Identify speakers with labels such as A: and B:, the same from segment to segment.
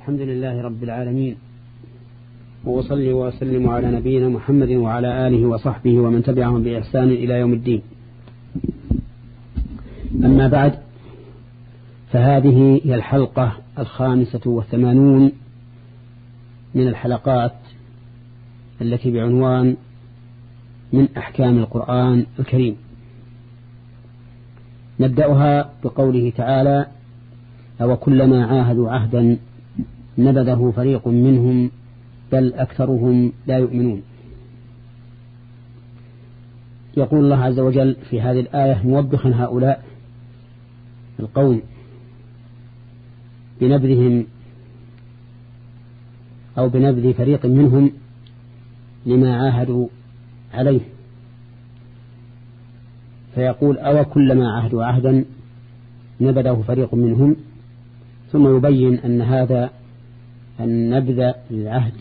A: الحمد لله رب العالمين. وأصلي وأسلم على نبينا محمد وعلى آله وصحبه ومن تبعهم بإحسان إلى يوم الدين. أما بعد فهذه هي الحلقة الخامسة والثمانون من الحلقات التي بعنوان من أحكام القرآن الكريم. نبدأها بقوله تعالى أو كلما عاهدوا عهدا نبذه فريق منهم بل أكثرهم لا يؤمنون. يقول الله عز وجل في هذه الآية موبخا هؤلاء القوم بنبذهم أو بنبذ فريق منهم لما عاهدوا عليه. فيقول أو كلما عهدوا عهدا نبذه فريق منهم. ثم يبين أن هذا النبذ للعهد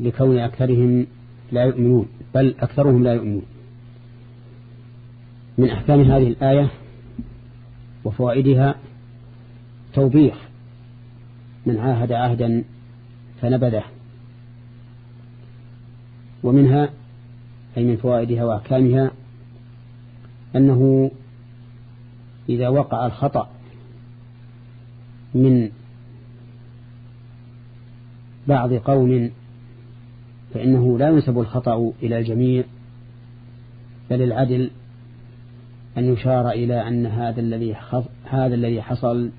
A: لكون أكثرهم لا يؤمنون بل أكثرهم لا يؤمنون. من أحكام هذه الآية وفوائدها توبيخ من عاهد عهدا فنبذه. ومنها أي من فوائدها وأحكامها أنه إذا وقع الخطأ من بعض قوم فإنه لا ينسب الخطأ إلى الجميع بل العدل أن يشار إلى أن هذا الذي هذا الذي حصل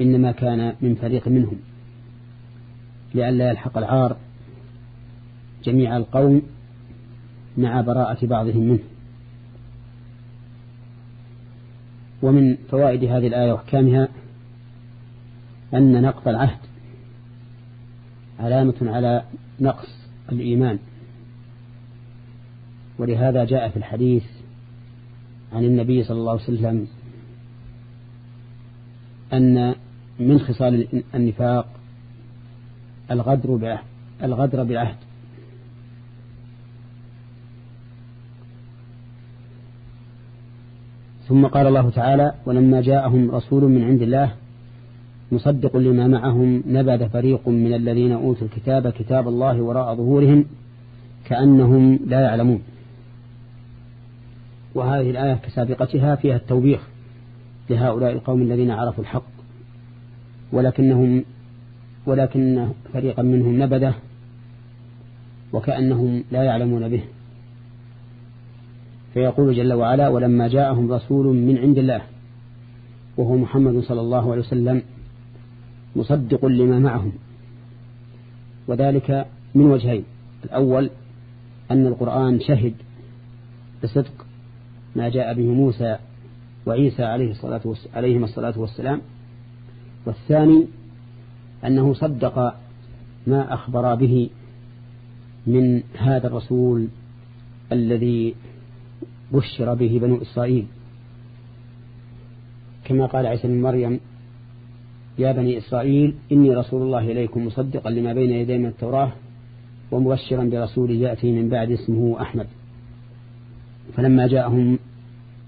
A: إنما كان من فريق منهم. لئلا يلحق العار جميع القوم مع براءة بعضهم منه. ومن فوائد هذه الآية وأحكامها أن نقض العهد علامة على نقص الإيمان. ولهذا جاء في الحديث عن النبي صلى الله عليه وسلم أن من خصال النفاق الغدر بعهد الغدر بالعهد ثم قال الله تعالى ولما جاءهم رسول من عند الله مصدق لما معهم نبذ فريق من الذين أوتوا الكتاب كتاب الله وراء ظهورهم كأنهم لا يعلمون. وهذه الآية كسابقتها فيها التوبيخ لهؤلاء القوم الذين عرفوا الحق ولكنهم ولكن فريقا منهم نبذه وكأنهم لا يعلمون به. فيقول جل وعلا ولما جاءهم رسول من عند الله وهو محمد صلى الله عليه وسلم مصدق لما معهم. وذلك من وجهين. الأول أن القرآن شهد بصدق ما جاء به موسى وعيسى عليه الصلاة عليهما الصلاة والسلام. والثاني أنه صدق ما أخبر به من هذا الرسول الذي بشر به بنو إسرائيل. كما قال عيسى بن مريم يا بني إسرائيل إني رسول الله إليكم مصدقا لما بين يدي من التوراة ومبشرا برسول يأتي من بعد اسمه أحمد. فلما جاءهم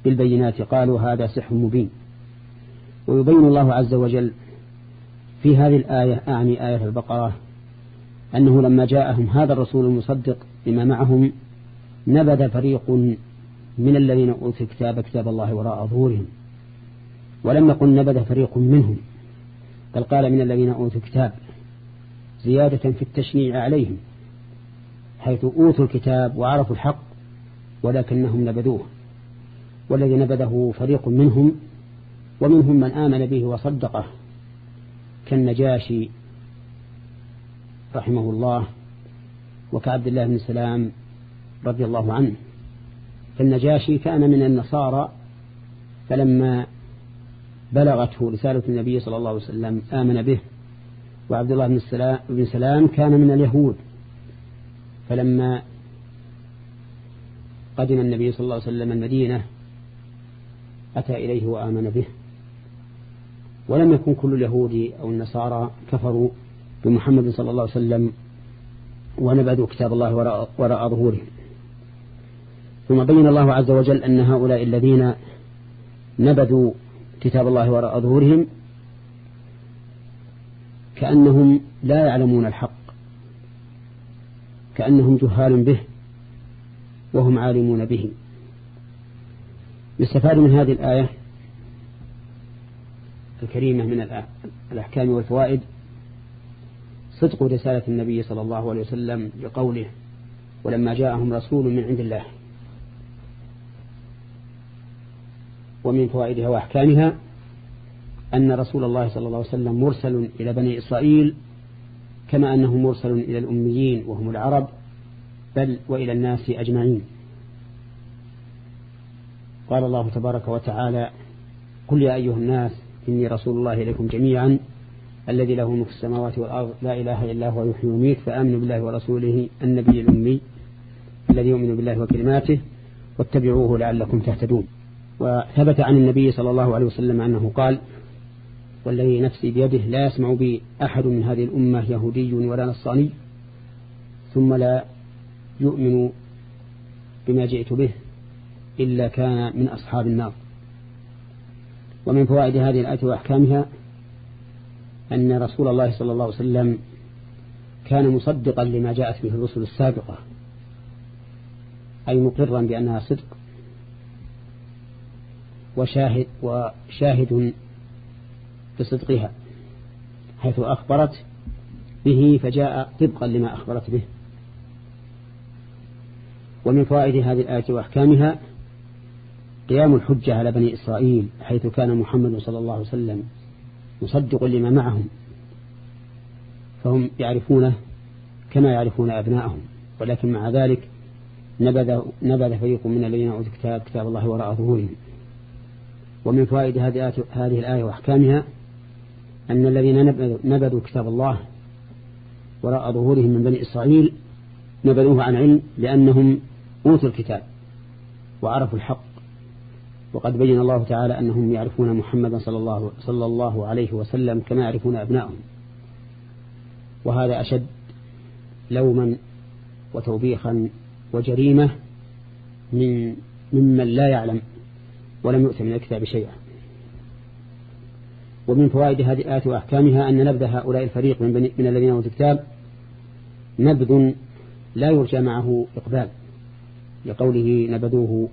A: بالبينات قالوا هذا سحر مبين. ويبين الله عز وجل في هذه الآية أعني آية البقرة أنه لما جاءهم هذا الرسول المصدق لما معهم نبذ فريق من الذين أوتوا الكتاب كتاب الله وراء ظهورهم ولم يقل نبذ فريق منهم. بل قال من الذين أوتوا الكتاب زيادة في التشنيع عليهم حيث أوتوا الكتاب وعرفوا الحق ولكنهم نبذوه والذي نبذه فريق منهم ومنهم من آمن به وصدقه كالنجاشي رحمه الله وكعبد الله بن سلام رضي الله عنه. فالنجاشي كان من النصارى فلما بلغته رسالة النبي صلى الله عليه وسلم آمن به. وعبد الله بن سلام, كان من اليهود. فلما قدم النبي صلى الله عليه وسلم المدينة أتى إليه وآمن به. ولم يكن كل اليهود أو النصارى كفروا بمحمد صلى الله عليه وسلم ونبذوا كتاب الله وراء, وراء ثم بين الله عز وجل أن هؤلاء الذين نبذوا كتاب الله وراء ظهورهم كأنهم لا يعلمون الحق كأنهم جهال به وهم عالمون به. يستفاد من هذه الآية الكريمة من الأحكام والفوائد. صدق رسالة النبي صلى الله عليه وسلم لقوله ولما جاءهم رسول من عند الله ومن فوائدها وأحكامها أن رسول الله صلى الله عليه وسلم مرسل إلى بني إسرائيل كما أنه مرسل إلى الأميين وهم العرب بل وإلى الناس أجمعين. قال الله تبارك وتعالى قل يا أيها الناس إني رسول الله إليكم جميعا الذي له ملك السماوات والأرض لا إله إلا هو يحيي ويميت فآمنوا بالله ورسوله النبي الأمي الذي يؤمن بالله وكلماته واتبعوه لعلكم تهتدون. وثبت عن النبي صلى الله عليه وسلم أنه قال والذي نفسي بيده لا يسمع بي أحد من هذه الأمة يهودي ولا نصاني ثم لا يؤمن بما جئت به إلا كان من أصحاب النار. ومن فوائد هذه الآية وأحكامها أن رسول الله صلى الله عليه وسلم كان مصدقا لما جاءت به الرسل السابقة أي مقرا بأنها صدق. وشاهد وشاهد بصدقها حيث أخبرت به فجاء طبقا لما أخبرت به. ومن فوائد هذه الآية وأحكامها قيام الحجة على بني إسرائيل حيث كان محمد صلى الله عليه وسلم مصدق لما معهم فهم يعرفونه كما يعرفون أبناءهم. ولكن مع ذلك نبذ, نبذ فريق من الذين أوتوا كتاب كتاب الله وراء ظهورهم. ومن فوائد هذه هذه الآية وأحكامها أن الذين نبذوا كتاب الله وراء ظهورهم من بني إسرائيل نبذوه عن علم لأنهم أوتوا الكتاب وعرفوا الحق. وقد بين الله تعالى أنهم يعرفون محمدا صلى الله, صلى الله عليه وسلم كما يعرفون أبنائهم وهذا أشد لوما وتوبيخا وجريمة من ممن لا يعلم. ولم يؤت من الكتاب شيئا. ومن فوائد هذه الآية وأحكامها أن نبذ هؤلاء الفريق من, من الذين أوتوا الكتاب نبذ لا يرجى معه إقبال لقوله نبذوه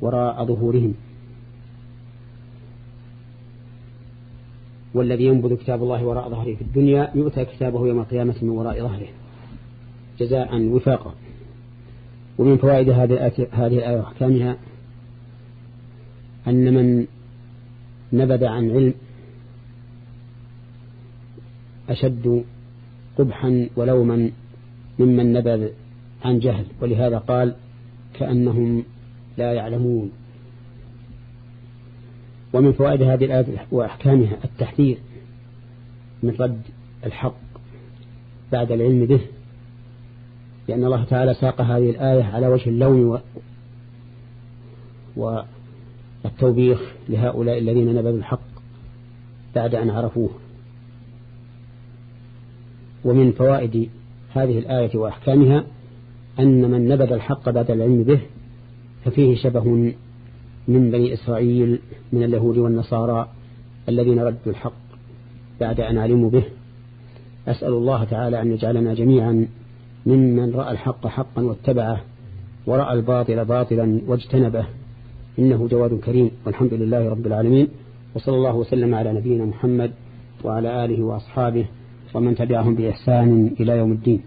A: وراء ظهورهم. والذي ينبذ كتاب الله وراء ظهره في الدنيا يؤتى كتابه يوم القيامة من وراء ظهره جزاء وفاقا. ومن فوائد هذه الآية وأحكامها أن من نبذ عن علم أشد قبحا ولوما ممن نبذ عن جهل ولهذا قال كأنهم لا يعلمون. ومن فوائد هذه الآية وأحكامها التحذير من رد الحق بعد العلم به لأن الله تعالى ساق هذه الآية على وجه اللوم و... والتوبيخ لهؤلاء الذين نبذوا الحق بعد أن عرفوه. ومن فوائد هذه الآية وأحكامها أن من نبذ الحق بعد العلم به ففيه شبه من بني إسرائيل من اليهود والنصارى الذين ردوا الحق بعد أن علموا به. أسأل الله تعالى أن يجعلنا جميعا ممن رأى الحق حقا واتبعه ورأى الباطل باطلا واجتنبه إنه جواد كريم والحمد لله رب العالمين وصلى الله وسلم على نبينا محمد وعلى آله وأصحابه ومن تبعهم بإحسان إلى يوم الدين.